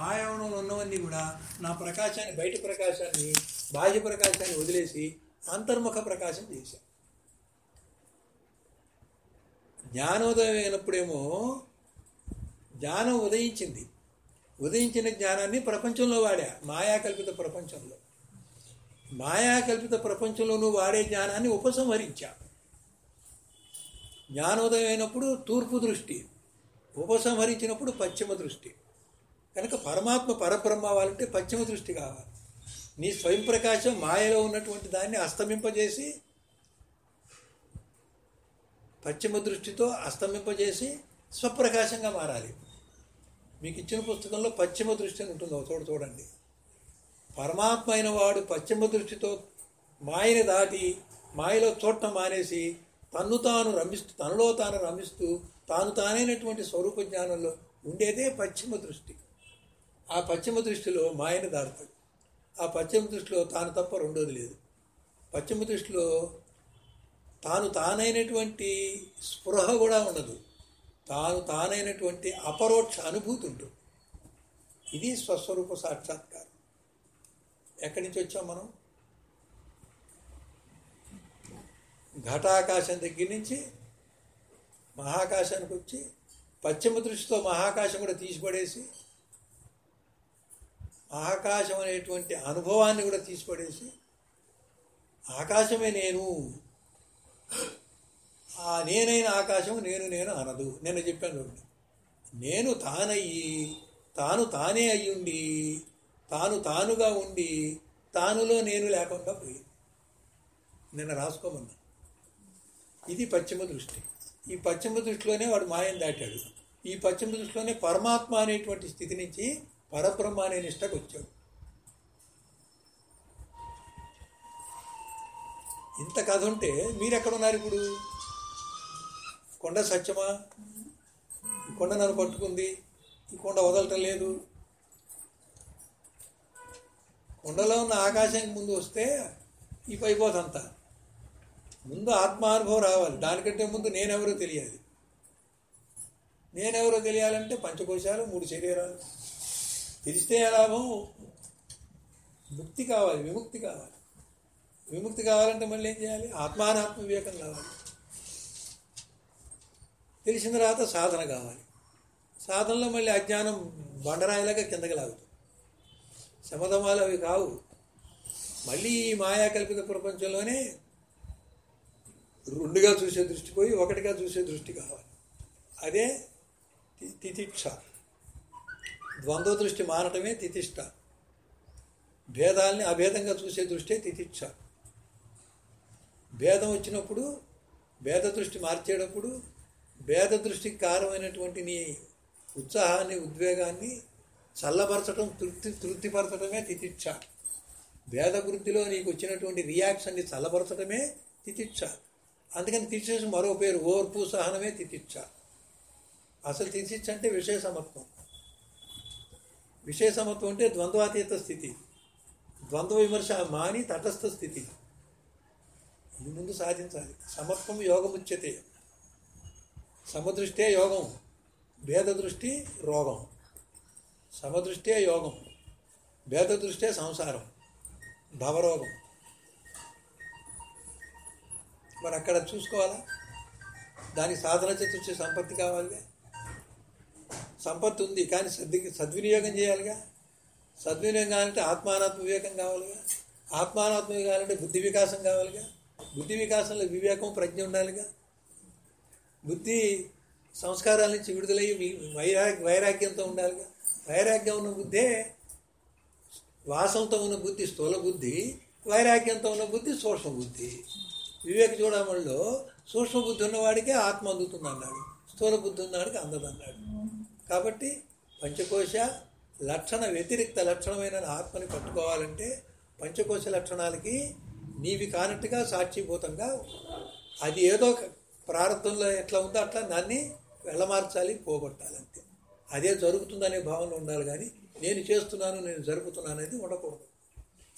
మాయావనంలో ఉన్నవన్నీ కూడా నా ప్రకాశాన్ని బయట ప్రకాశాన్ని బాహ్య ప్రకాశాన్ని వదిలేసి అంతర్ముఖ ప్రకాశం చేశాను. జ్ఞానోదయం అయినప్పుడేమో జ్ఞానం ఉదయించింది. ఉదయించిన జ్ఞానాన్ని ప్రపంచంలో వాడా మాయాకల్పిత ప్రపంచంలో. మాయాకల్పిత ప్రపంచంలోనూ వాడే జ్ఞానాన్ని ఉపసంహరించా. జ్ఞానోదయం అయినప్పుడు తూర్పు దృష్టి ఉపసంహరించినప్పుడు పశ్చిమ దృష్టి. కనుక పరమాత్మ పరబ్రహ్మ అవ్వాలంటే పశ్చిమ దృష్టి కావాలి. నీ స్వయం ప్రకాశం మాయలో ఉన్నటువంటి దాన్ని అస్తమింపజేసి పశ్చిమ దృష్టితో అస్తమింపజేసి స్వప్రకాశంగా మారాలి. మీకు ఇచ్చిన పుస్తకంలో పశ్చిమ దృష్టి అని ఉంటుంది చోట చూడండి. పరమాత్మ అయిన వాడు పశ్చిమ దృష్టితో మాయని దాటి మాయలో చూడటం మానేసి తన్ను తాను రమిస్తూ తనలో తాను రమిస్తూ తాను తానైనటువంటి స్వరూప జ్ఞానంలో ఉండేదే పశ్చిమ దృష్టి. ఆ పశ్చిమ దృష్టిలో మాయను దాడతాడు ఆ పశ్చిమ దృష్టిలో తాను తప్ప రెండోది లేదు. పశ్చిమ దృష్టిలో తాను తానైనటువంటి స్పృహ కూడా ఉండదు. తాను తానైనటువంటి అపరోక్ష అనుభూతి ఉంటుంది. ఇది స్వస్వరూప సాక్షాత్కారం. ఎక్కడి నుంచి వచ్చాం మనం? ఘటాకాశం దగ్గర నుంచి మహాకాశానికి వచ్చి పశ్చిమ దృష్టితో మహాకాశం కూడా తీసిపడేసి ఆకాశం అనేటువంటి అనుభవాన్ని కూడా తీసిపడేసి ఆకాశమే నేను. ఆ నేనైన ఆకాశం నేను నేను అనదు. నేను చెప్పాను చూడండి. నేను తానయ్యి తాను తానే అయ్యుండి తాను తానుగా ఉండి తానులో నేను లేకుండా పోయింది. నిన్న రాసుకోమన్నా. ఇది పశ్చిమ దృష్టి. ఈ పశ్చిమ దృష్టిలోనే వాడు మాయం దాటాడు. ఈ పశ్చిమ దృష్టిలోనే పరమాత్మ అనేటువంటి స్థితి నుంచి పరబ్రహ్మ అనే నిష్టకు వచ్చాడు ఇంత కథ ఉంటే మీరు ఎక్కడున్నారు ఇప్పుడు? కొండ సత్యమా? ఈ కొండ నన్ను పట్టుకుంది. ఈ కొండ వదలటం లేదు. కొండలో ఉన్న ఆకాశానికి ముందు వస్తే ఈ పైపోతంతా. ముందు ఆత్మానుభవం రావాలి. దానికంటే ముందు నేనెవరో తెలియాలి. నేనెవరో తెలియాలంటే పంచకోశాలు మూడు శరీరాలు. తెలిస్తే లాభం ముక్తి కావాలి విముక్తి కావాలి. విముక్తి కావాలంటే మళ్ళీ ఏం చేయాలి? ఆత్మానాత్మ వివేకం కావాలి. తెలిసిన తర్వాత సాధన కావాలి. సాధనలో మళ్ళీ అజ్ఞానం బండరాయిలాగా కిందకి లాగుతుంది. శమధమాలు అవి కావు. మళ్ళీ ఈ మాయాకల్పిత ప్రపంచంలోనే రెండుగా చూసే దృష్టి పోయి ఒకటిగా చూసే దృష్టి కావాలి. అదే తి- తితిక్ష. ద్వంద్వ దృష్టి మారటమే తితిష్ట. భేదాల్ని అభేదంగా చూసే దృష్టే తితిక్ష భేదం వచ్చినప్పుడు భేద దృష్టి మార్చేటప్పుడు భేద దృష్టికి కారణమైనటువంటి నీ ఉత్సాహాన్ని ఉద్వేగాన్ని చల్లబరచడం తృప్తి తృప్తిపరచడమే తితిక్ష భేద వృద్ధిలో నీకు వచ్చినటువంటి రియాక్షన్ని చల్లబరచడమే తితిక్ష అందుకని తితిక్ష మరో పేరు ఓర్పు సహనమే తితిక్ష అసలు తితిక్ష అంటే విషయ సమత్వం. విషయ సమత్వం అంటే ద్వంద్వాతీత స్థితి. ద్వంద్వ విమర్శ మాని తటస్థ స్థితి. ఇది ముందు సాధించాలి. సమత్వం యోగముచ్యతే సమదృష్టే యోగం. భేద దృష్టి రోగం. సమదృష్టే యోగం. భేదదృష్టే సంసారం. భవరోగం. మరి అక్కడ చూసుకోవాలా? దానికి సాధన చతుర్చి సంపత్తి కావాలి సంపత్తి ఉంది కానీ సద్వి సద్వినియోగం చేయాలిగా? సద్వినియోగం కావాలంటే ఆత్మానాత్మ వివేకం కావాలిగా? ఆత్మానాత్మ కావాలంటే బుద్ధి వికాసం కావాలిగా? బుద్ధి వికాసంలో వివేకం ప్రజ్ఞ ఉండాలిగా? బుద్ధి సంస్కారాల నుంచి విడుదలయ్యి వైరాగ్ వైరాగ్యంతో ఉండాలిగా? వైరాగ్యం ఉన్న బుద్ధే వాసంతో ఉన్న బుద్ధి స్థూల బుద్ధి వైరాగ్యంతో ఉన్న బుద్ధి సూక్ష్మ బుద్ధి. వివేక చూడమల్లో సూక్ష్మ బుద్ధి ఉన్నవాడికే ఆత్మ అందుతుంది అన్నాడు స్థూల బుద్ధి ఉన్నవాడికి అందదన్నాడు. కాబట్టి పంచకోశ లక్షణ వ్యతిరిక్త లక్షణమైన ఆత్మని పట్టుకోవాలంటే పంచకోశ లక్షణాలకి నీవి కానట్టుగా సాక్షిభూతంగా అది ఏదో ఒక ప్రారంభంలో ఎట్లా ఉందో అట్లా దాన్ని వెళ్ళమార్చాలి పోగొట్టాలి అంతే. అదే జరుగుతుందనే భావన ఉండాలి కానీ నేను చేస్తున్నాను నేను జరుపుతున్నాను అనేది ఉండకూడదు.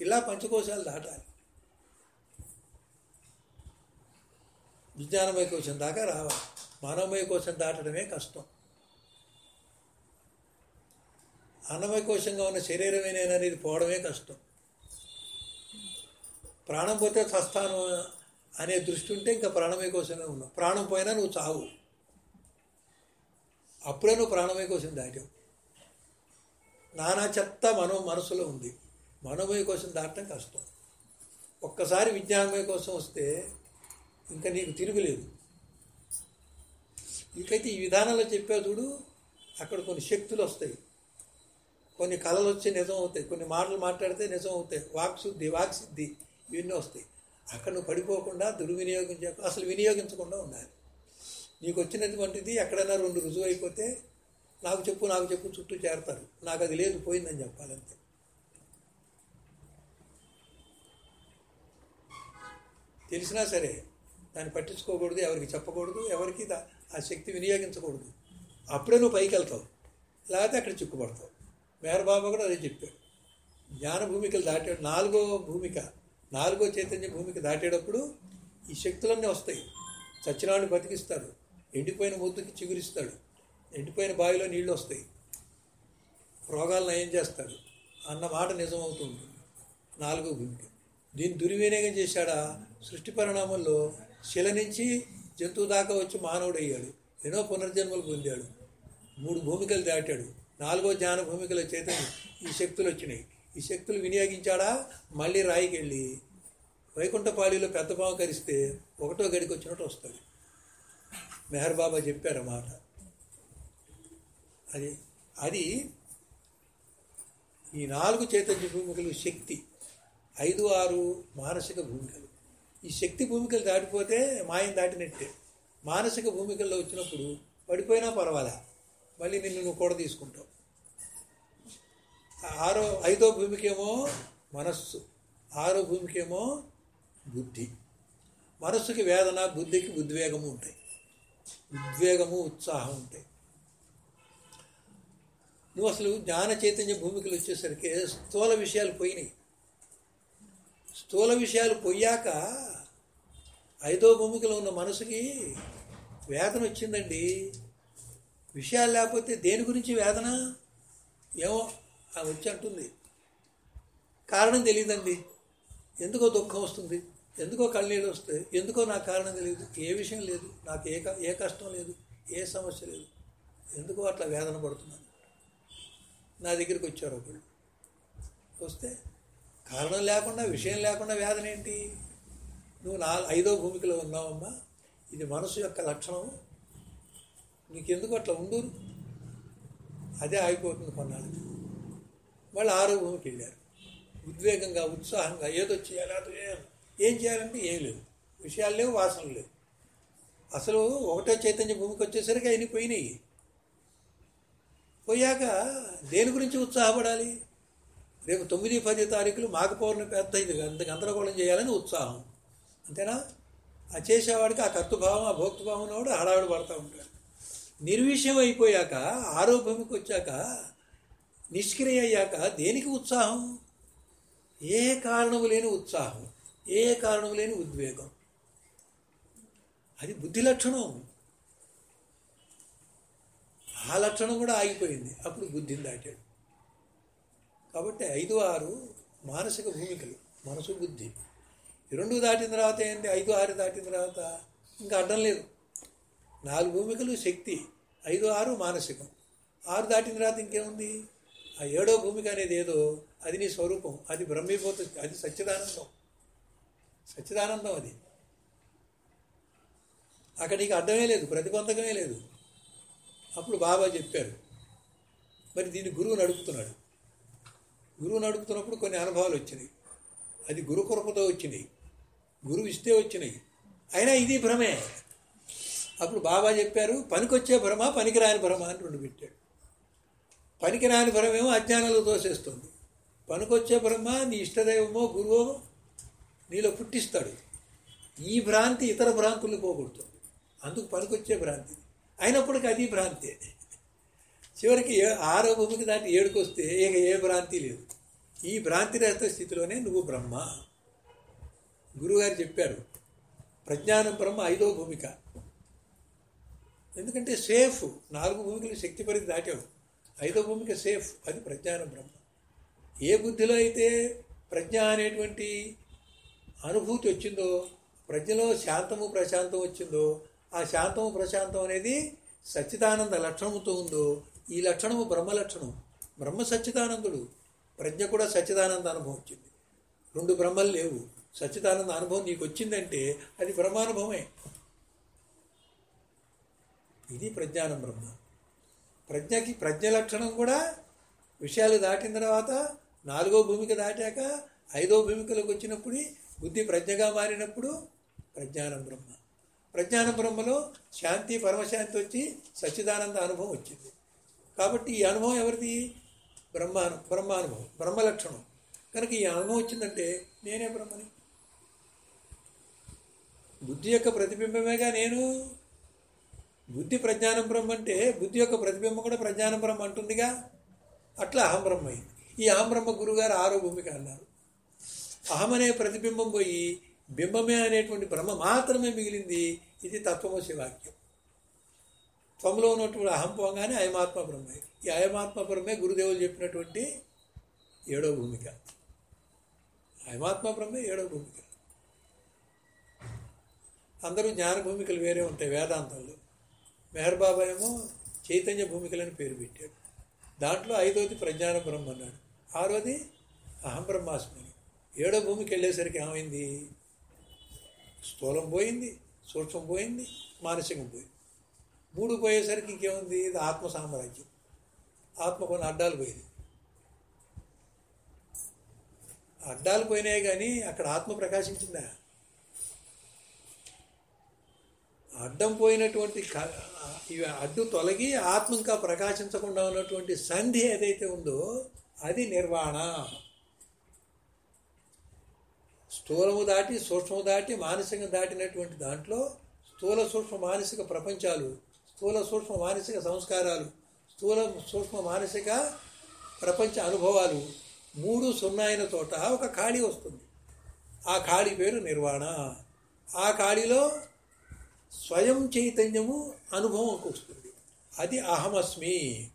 ఇలా పంచకోశాలు దాటాలి. విజ్ఞానమయ కోశం దాకా రావాలి. మానవమయ కోశం దాటడమే కష్టం. అన్నమయ కోశంగా ఉన్న శరీరమే నేను అనేది పోవడమే కష్టం. ప్రాణం పోతే చస్తాను అనే దృష్టి ఉంటే ఇంకా ప్రాణమయ కోసమే ఉన్నావు. ప్రాణం పోయినా నువ్వు చావు. అప్పుడే నువ్వు ప్రాణమయ కోసం దాటావు. నానా చెత్త మనో మనసులో ఉంది. మనోమయ కోసం దాటడం కష్టం. ఒక్కసారి విజ్ఞానమయ కోసం వస్తే ఇంకా నీకు తిరుగులేదు. ఇకైతే ఈ విధానంలో చెప్పావు చూడు అక్కడ కొన్ని శక్తులు వస్తాయి. కొన్ని కళలు వచ్చి నిజం అవుతాయి. కొన్ని మాటలు మాట్లాడితే నిజం అవుతాయి. వాక్శుద్ధి వాక్సిద్ధి ఇవన్నీ వస్తాయి. అక్కడ నువ్వు పడిపోకుండా దుర్వినియోగం చేయక అసలు వినియోగించకుండా ఉండాలి. నీకు వచ్చినటువంటిది ఎక్కడైనా రెండు రుజువు అయిపోతే నాకు చెప్పు నాకు చెప్పు చుట్టూ చేరతారు. నాకు అది లేదు పోయిందని చెప్పాలంతే. తెలిసినా సరే దాన్ని పట్టించుకోకూడదు ఎవరికి చెప్పకూడదు ఎవరికి ఆ శక్తి వినియోగించకూడదు. అప్పుడే నువ్వు పైకి వెళ్తావు. లేకపోతే అక్కడ చిక్కుపడతావు. మేరబాబు కూడా అదే చెప్పాడు. జ్ఞాన భూమికలు దాటాడు. నాలుగో భూమిక నాలుగో చైతన్య భూమిక దాటేటప్పుడు ఈ శక్తులన్నీ వస్తాయి. చచ్చినాన్ని బతికిస్తాడు. ఎండిపోయిన ముద్దుకి చిగురిస్తాడు. ఎండిపోయిన బావిలో నీళ్ళు వస్తాయి. రోగాలు నయం చేస్తాడు. అన్న మాట నిజమవుతుంది నాలుగో భూమిక. దీన్ని దుర్వినియోగం చేశాడా? సృష్టి పరిణామంలో శిల నుంచి జంతువు దాకా వచ్చి మానవుడు అయ్యాడు ఎన్నో పునర్జన్మలు పొందాడు. మూడు భూమికలు దాటాడు. నాలుగో జ్ఞాన భూమికల చైతన్యం ఈ శక్తులు వచ్చినాయి. ఈ శక్తులు వినియోగించాడా? మళ్ళీ రాయికి వెళ్ళి వైకుంఠపాళిలో పెద్ద కరిస్తే ఒకటో గడికి వచ్చినట్టు వస్తుంది. మెహర్ బాబా చెప్పారు మాట. అది అది ఈ నాలుగు చైతన్య భూమికలు శక్తి ఐదు ఆరు మానసిక భూమికలు. ఈ శక్తి భూమికలు దాటిపోతే మాయం దాటినట్టే. మానసిక భూమికల్లో వచ్చినప్పుడు పడిపోయినా పర్వాలే? మళ్ళీ నిన్ను నువ్వు కూడా తీసుకుంటావు. ఆరో ఐదో భూమికేమో మనస్సు. ఆరో భూమికేమో బుద్ధి. మనస్సుకి వేదన బుద్ధికి ఉద్వేగము ఉంటాయి. ఉద్వేగము ఉత్సాహం ఉంటాయి. నువ్వు అసలు జ్ఞాన చైతన్య భూమికలు వచ్చేసరికి స్థూల విషయాలు పోయినాయి. స్థూల విషయాలు పోయాక ఐదో భూమికలో ఉన్న మనసుకి వేదన వచ్చిందండి. విషయాలు లేకపోతే దేని గురించి వేదన? ఏమో అది వచ్చి అంటుంది. కారణం తెలియదండి. ఎందుకో దుఃఖం వస్తుంది? ఎందుకో కళ్ళనీళ్ళు వస్తాయి? ఎందుకో నాకు కారణం తెలియదు? ఏ విషయం లేదు. నాకు ఏ ఏ కష్టం లేదు? ఏ సమస్య లేదు? ఎందుకో అట్లా వేదన పడుతున్నాను. నా దగ్గరికి వచ్చారు ఒకళ్ళు. వస్తే కారణం లేకుండా విషయం లేకుండా వేదన ఏంటి? నువ్వు నా ఐదో భూమికలో ఉన్నావమ్మా. ఇది మనసు యొక్క లక్షణం. నీకెందుకు అట్లా ఉండూరు? అదే ఆగిపోతుంది కొన్నాళ్ళకి వాళ్ళు ఆరో భూమికి వెళ్ళారు. ఉద్వేగంగా ఉత్సాహంగా ఏదో చేయాలి అదో చేయాలి. ఏం చేయాలంటే ఏం లేదు. విషయాలు లేవు వాసనలు లేవు. అసలు ఒకటో చైతన్య భూమికి వచ్చేసరికి అయిన పోయినాయి. పోయాక దేని గురించి ఉత్సాహపడాలి? రేపు తొమ్మిది పది తారీఖులు మాఘ పౌర్ణమి పెద్ద ఇది. అంత గందరగోళం చేయాలని ఉత్సాహం. అంతేనా? ఆ చేసేవాడికి ఆ కర్తృభావం ఆ భోక్తృభావం కూడా హడావిడి పడతా ఉంటాడు. నిర్విషయం అయిపోయాక ఆరో వచ్చాక నిష్క్రియ అయ్యాక దేనికి ఉత్సాహం? ఏ కారణము లేని ఉత్సాహం ఏ కారణము లేని ఉద్వేగం. అది బుద్ధి లక్షణం. ఆ లక్షణం కూడా ఆగిపోయింది. అప్పుడు బుద్ధిని దాటాడు. కాబట్టి ఐదు ఆరు మానసిక భూమికలు మనసు బుద్ధి. రెండు దాటిన తర్వాత ఏంటి? ఐదు ఆరు దాటిన తర్వాత ఇంకా అడ్డం లేదు. నాలుగు భూమికలు శక్తి ఐదు ఆరు మానసికం. ఆరు దాటిన తర్వాత ఇంకేముంది? ఆ ఏడో భూమిక అనేది ఏదో అది నీ స్వరూపం అది బ్రహ్మీభూత అది సచ్చిదానందం. సచ్చిదానందం అది. అక్కడ నీకు అడ్డమే లేదు ప్రతిబంధకమే లేదు. అప్పుడు బాబా చెప్పారు మరి దీన్ని గురువు నడుపుతున్నాడు. గురువు నడుపుతున్నప్పుడు కొన్ని అనుభవాలు వచ్చినాయి. అది గురు కొరకుతో వచ్చినాయి. గురువు ఇస్తే వచ్చినాయి. అయినా ఇది భ్రమే. అప్పుడు బాబా చెప్పారు పనికొచ్చే భ్రమ పనికిరాని భ్రమ అని రెండు పెట్టాడు. పనికిరాని భ్రమేమో అజ్ఞానంలో తోసేస్తుంది. పనికొచ్చే బ్రహ్మ నీ ఇష్టదైవమో గురువో నీలో పుట్టిస్తాడు. ఈ భ్రాంతి ఇతర భ్రాంతుల్ని పోగొడుతుంది. అందుకు పనికొచ్చే భ్రాంతి. అయినప్పటికీ అది భ్రాంతే. చివరికి ఆరో భూమికి దాటి ఏడుకొస్తే ఇక ఏ భ్రాంతి లేదు. ఈ భ్రాంతి రహిత స్థితిలోనే నువ్వు బ్రహ్మ. గురువుగారు చెప్పారు ప్రజ్ఞానం బ్రహ్మ ఐదో భూమిక. ఎందుకంటే సేఫ్ నాలుగు భూమికలు శక్తి పరిధి దాటావు. ఐదో భూమిక సేఫ్ అది ప్రజ్ఞానం బ్రహ్మ. ఏ బుద్ధిలో అయితే ప్రజ్ఞ అనేటువంటి అనుభూతి వచ్చిందో ప్రజ్ఞలో శాంతము ప్రశాంతం వచ్చిందో ఆ శాంతము ప్రశాంతం అనేది సచ్చిదానంద లక్షణముతో ఉందో ఈ లక్షణము బ్రహ్మ లక్షణం. బ్రహ్మ సచ్చిదానందుడు. ప్రజ్ఞ కూడా సచ్చిదానంద అనుభవం వచ్చింది. రెండు బ్రహ్మలు లేవు. సచ్చిదానంద అనుభవం నీకు వచ్చిందంటే అది బ్రహ్మానుభవమే. ఇది ప్రజ్ఞానం బ్రహ్మ. ప్రజ్ఞకి ప్రజ్ఞ లక్షణం కూడా విషయాలు దాటిన తర్వాత నాలుగో భూమిక దాటాక ఐదో భూమికలోకి వచ్చినప్పుడు బుద్ధి ప్రజ్ఞగా మారినప్పుడు ప్రజ్ఞానం బ్రహ్మ. ప్రజ్ఞానం బ్రహ్మలో శాంతి పరమశాంతి వచ్చి సచ్చిదానంద అనుభవం వచ్చింది. కాబట్టి ఈ అనుభవం ఎవరిది? బ్రహ్మాను బ్రహ్మానుభవం బ్రహ్మ లక్షణం. కనుక ఈ అనుభవం వచ్చిందంటే నేనే బ్రహ్మని. బుద్ధి యొక్క ప్రతిబింబమేగా నేను? బుద్ధి ప్రజ్ఞానం బ్రహ్మ అంటే బుద్ధి యొక్క ప్రతిబింబం కూడా ప్రజ్ఞానం బ్రహ్మ అంటుందిగా? అట్లా అహం బ్రహ్మ అయింది ఈ అహం బ్రహ్మ గురుగారు ఆరో భూమిక అన్నారు. అహం అనే ప్రతిబింబం పోయి బింబమే అనేటువంటి బ్రహ్మ మాత్రమే మిగిలింది ఇది తత్వమసి వాక్యం త్వంలో ఉన్నటువంటి అహం పోగానే అయమాత్మ బ్రహ్మే. ఈ అయమాత్మ బ్రహ్మే గురుదేవులు చెప్పినటువంటి ఏడో భూమిక. అయమాత్మ బ్రహ్మే ఏడో భూమిక. అందరూ జ్ఞాన భూమికలు వేరే ఉంటాయి వేదాంతంలో మెహర్ బాబా ఏమో చైతన్య భూమికలని పేరు పెట్టాడు. దాంట్లో ఐదోది ప్రజ్ఞాన బ్రహ్మ అన్నాడు ఆరోది అహం బ్రహ్మాస్మి. ఏడో భూమికి వెళ్ళేసరికి ఏమైంది? స్థూలం పోయింది సూక్ష్మం పోయింది మానసికం పోయింది. మూడు పోయేసరికి ఇంకేముంది? ఇది ఆత్మ సామ్రాజ్యం. ఆత్మ కొన్ని అడ్డాలు పోయింది అడ్డాలు పోయినాయి కానీ అక్కడ ఆత్మ ప్రకాశించిందా? అడ్డం పోయినటువంటి ఇవి అడ్డు తొలగి ఆత్మ ఇంకా ప్రకాశించకుండా ఉన్నటువంటి సంధి ఏదైతే ఉందో అది నిర్వాణ. స్థూలము దాటి సూక్ష్మము దాటి మానసికం దాటినటువంటి దాంట్లో స్థూల సూక్ష్మ మానసిక ప్రపంచాలు స్థూల సూక్ష్మ మానసిక సంస్కారాలు స్థూల సూక్ష్మ మానసిక ప్రపంచ అనుభవాలు మూడు సున్నా అయిన చోట ఒక ఖాళీ వస్తుంది. ఆ ఖాళీ పేరు నిర్వాణ. ఆ ఖాళీలో స్వయం చైతన్యము అనుభవంకి వస్తుంది. అది అహమస్మి.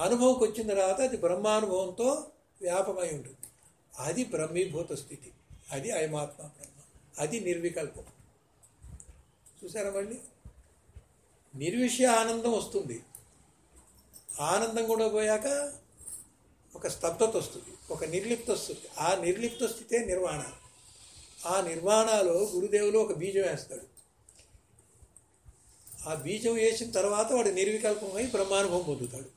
అనుభవంకి వచ్చిన తర్వాత అది బ్రహ్మానుభవంతో వ్యాపమై ఉంటుంది. అది బ్రహ్మీభూత స్థితి. అది అయమాత్మ బ్రహ్మ. అది నిర్వికల్పం. చూసారా మళ్ళీ? నిర్విషయ ఆనందం వస్తుంది. ఆనందం కూడా పోయాక ఒక స్తబ్దత వస్తుంది. ఒక నిర్లిప్త వస్తుంది. ఆ నిర్లిప్త స్థితే నిర్వాణ. ఆ నిర్వాణాలో గురుదేవులు ఒక బీజం వేస్తాడు. ఆ బీజం వేసిన తర్వాత వాడు నిర్వికల్పమై బ్రహ్మానుభవం పొందుతాడు.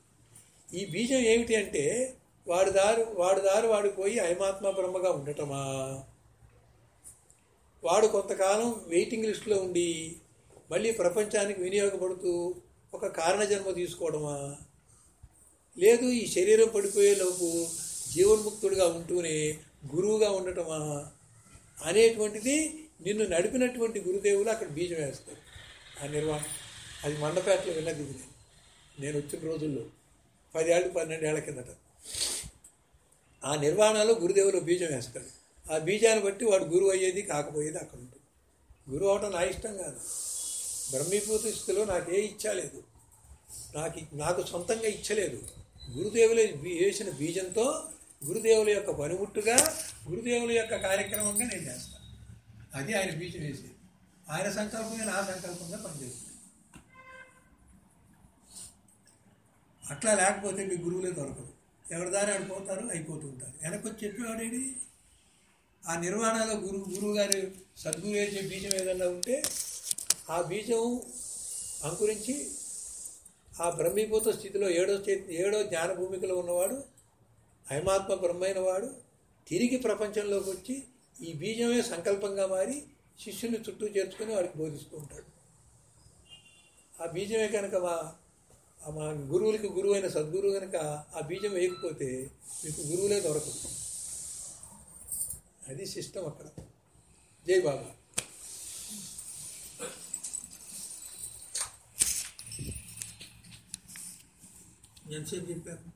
ఈ బీజం ఏమిటి అంటే వాడి దారి వాడి దారి వాడు పోయి అయమాత్మ బ్రహ్మగా ఉండటమా? వాడు కొంతకాలం వెయిటింగ్ లిస్టులో ఉండి మళ్ళీ ప్రపంచానికి వినియోగపడుతూ ఒక కారణజన్మ తీసుకోవడమా? లేదు ఈ శరీరం పడిపోయేలోపు జీవన్ముక్తుడిగా ఉంటూనే గురువుగా ఉండటమా? అనేటువంటిది నిన్ను నడిపినటువంటి గురుదేవులు అక్కడ బీజం వేస్తారు. ఆ నిర్వహణ. అది మండపేటలో విన్నది ఇది నేను నేను వచ్చిన రోజుల్లో పదేళ్ళు పన్నెండేళ్ళ కిందట. ఆ నిర్వహణలో గురుదేవులు బీజం వేస్తాడు ఆ బీజాన్ని బట్టి వాడు గురువు అయ్యేది కాకపోయేది అక్కడ ఉంటుంది. గురువు అవటం నా ఇష్టం కాదు. బ్రహ్మీభూత స్థితిలో నాకే ఇచ్చాలేదు నాకు నాకు సొంతంగా ఇచ్చలేదు గురుదేవులు వేసిన బీజంతో గురుదేవుల యొక్క పనిముట్టుగా గురుదేవుల యొక్క కార్యక్రమంగా నేను చేస్తాను. అది ఆయన బీజం వేసేది. ఆయన సంకల్పమే నా సంకల్పంగా పనిచేస్తుంది. అట్లా లేకపోతే మీ గురువులే దొరకదు ఎవరి దారి అయిపోతూ ఉంటారు. వెనక్కి వచ్చి చెప్పేవాడేది ఆ నిర్వహణలో గురు గురువు గారి సద్గురు వేసే బీజం ఏదన్నా ఉంటే ఆ బీజం అంకురించి ఆ బ్రహ్మీభూత స్థితిలో ఏడో ఏడో జ్ఞాన భూమికలో ఉన్నవాడు హైమాత్మ బ్రహ్మైన వాడు తిరిగి ప్రపంచంలోకి వచ్చి ఈ బీజమే సంకల్పంగా మారి శిష్యుని చుట్టూ చేర్చుకొని వాడికి బోధిస్తూ ఉంటాడు. ఆ బీజమే కనుక మా మా గురువులకి గురువు అయిన సద్గురువు కనుక ఆ బీజం వేయకపోతే మీకు గురువులే దొరకదు అది సిస్టమ్ అక్కడ. జై బాబా. ఎంతసేపు చెప్పాను